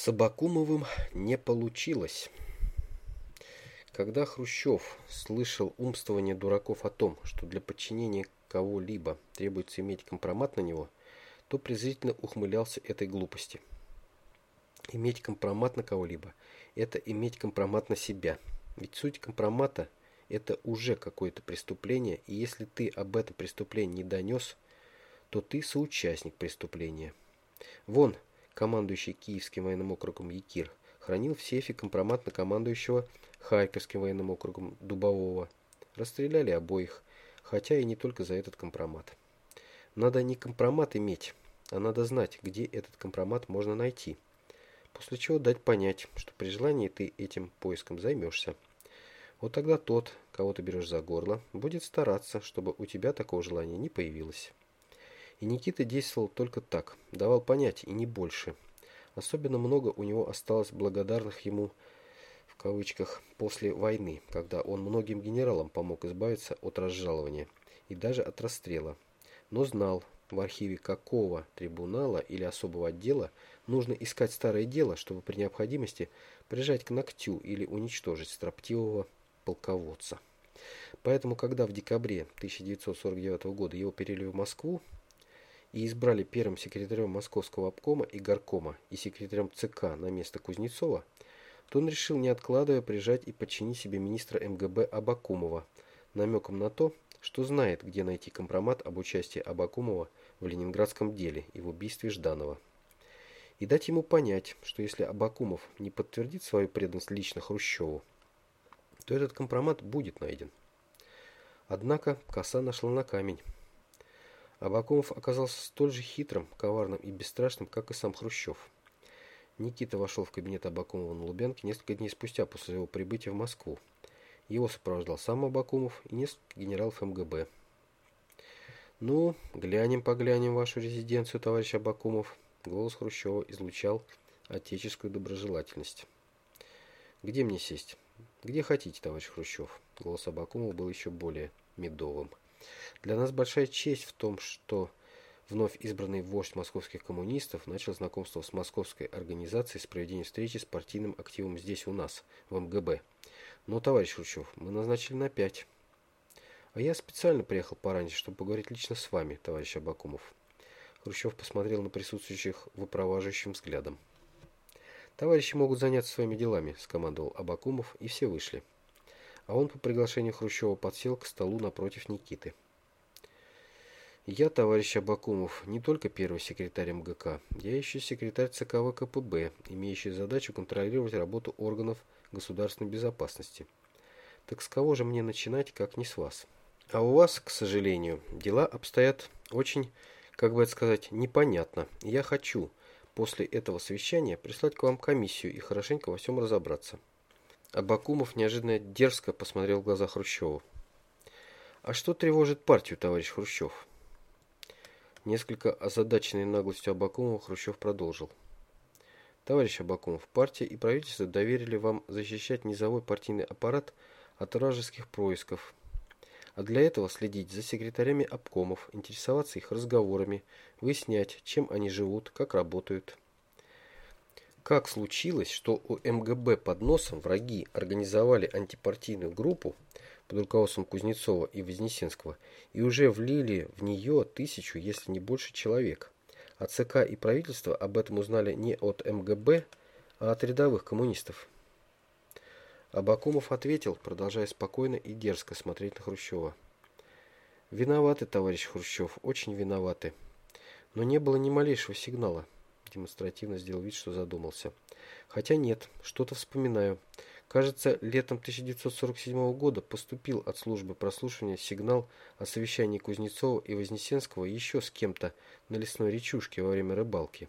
С Абакумовым не получилось. Когда Хрущев слышал умствование дураков о том, что для подчинения кого-либо требуется иметь компромат на него, то презрительно ухмылялся этой глупости. Иметь компромат на кого-либо – это иметь компромат на себя. Ведь суть компромата – это уже какое-то преступление, и если ты об этом преступлении не донес, то ты соучастник преступления. Вон, командующий Киевским военным округом Якир, хранил в сейфе компромат на командующего Харьковским военным округом Дубового. Расстреляли обоих, хотя и не только за этот компромат. Надо не компромат иметь, а надо знать, где этот компромат можно найти. После чего дать понять, что при желании ты этим поиском займешься. Вот тогда тот, кого ты берешь за горло, будет стараться, чтобы у тебя такого желания не появилось. И Никита действовал только так, давал понять, и не больше. Особенно много у него осталось благодарных ему, в кавычках, после войны, когда он многим генералам помог избавиться от разжалования и даже от расстрела. Но знал, в архиве какого трибунала или особого отдела нужно искать старое дело, чтобы при необходимости прижать к ногтю или уничтожить строптивого полководца. Поэтому, когда в декабре 1949 года его перевели в Москву, и избрали первым секретарем Московского обкома и горкома и секретарем ЦК на место Кузнецова, то он решил, не откладывая, прижать и подчинить себе министра МГБ Абакумова, намеком на то, что знает, где найти компромат об участии Абакумова в ленинградском деле и в убийстве Жданова. И дать ему понять, что если Абакумов не подтвердит свою преданность лично Хрущеву, то этот компромат будет найден. Однако коса нашла на камень. Абакумов оказался столь же хитрым, коварным и бесстрашным, как и сам Хрущев. Никита вошел в кабинет Абакумова на Лубянке несколько дней спустя после его прибытия в Москву. Его сопровождал сам Абакумов и несколько генералов МГБ. «Ну, глянем-поглянем вашу резиденцию, товарищ Абакумов», — голос Хрущева излучал отеческую доброжелательность. «Где мне сесть?» «Где хотите, товарищ Хрущев». Голос Абакумова был еще более медовым. Для нас большая честь в том, что вновь избранный вождь московских коммунистов начал знакомство с московской организацией с проведением встречи с партийным активом здесь у нас, в МГБ. Но, товарищ Хрущев, мы назначили на пять. А я специально приехал пораньше, чтобы поговорить лично с вами, товарищ Абакумов. Хрущев посмотрел на присутствующих выпроваживающим взглядом. «Товарищи могут заняться своими делами», – скомандовал Абакумов, и все вышли а он по приглашению Хрущева подсел к столу напротив Никиты. Я, товарищ Абакумов, не только первый секретарь МГК, я еще секретарь ЦК ВКПБ, имеющий задачу контролировать работу органов государственной безопасности. Так с кого же мне начинать, как не с вас? А у вас, к сожалению, дела обстоят очень, как бы это сказать, непонятно. Я хочу после этого совещания прислать к вам комиссию и хорошенько во всем разобраться. Абакумов неожиданно дерзко посмотрел в глаза Хрущеву. «А что тревожит партию, товарищ Хрущев?» Несколько озадаченный наглостью Абакумова Хрущев продолжил. «Товарищ Абакумов, партия и правительство доверили вам защищать низовой партийный аппарат от вражеских происков, а для этого следить за секретарями обкомов, интересоваться их разговорами, выяснять, чем они живут, как работают». Как случилось, что у МГБ под носом враги организовали антипартийную группу под руководством Кузнецова и Вознесенского и уже влили в нее тысячу, если не больше человек. А ЦК и правительство об этом узнали не от МГБ, а от рядовых коммунистов. Абакумов ответил, продолжая спокойно и дерзко смотреть на Хрущева. «Виноваты, товарищ Хрущев, очень виноваты. Но не было ни малейшего сигнала демонстративно сделал вид, что задумался. Хотя нет, что-то вспоминаю. Кажется, летом 1947 года поступил от службы прослушивания сигнал о совещании Кузнецова и Вознесенского еще с кем-то на лесной речушке во время рыбалки.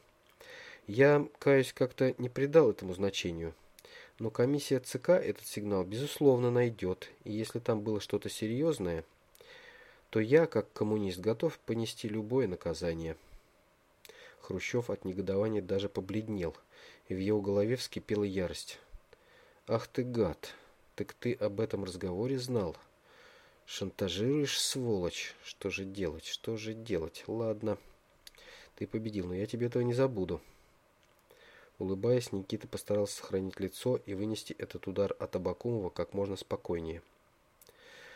Я, каюсь, как-то не придал этому значению. Но комиссия ЦК этот сигнал, безусловно, найдет. И если там было что-то серьезное, то я, как коммунист, готов понести любое наказание. Хрущев от негодования даже побледнел, и в его голове вскипела ярость. «Ах ты гад! Так ты об этом разговоре знал? Шантажируешь, сволочь! Что же делать? Что же делать? Ладно, ты победил, но я тебе этого не забуду». Улыбаясь, Никита постарался сохранить лицо и вынести этот удар от Абакумова как можно спокойнее.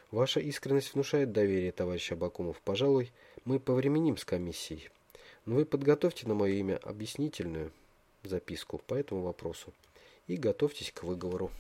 Ваша искренность внушает доверие, товарищ Абакумов. Пожалуй, мы повременим с комиссией. Но вы подготовьте на мое имя объяснительную записку по этому вопросу и готовьтесь к выговору.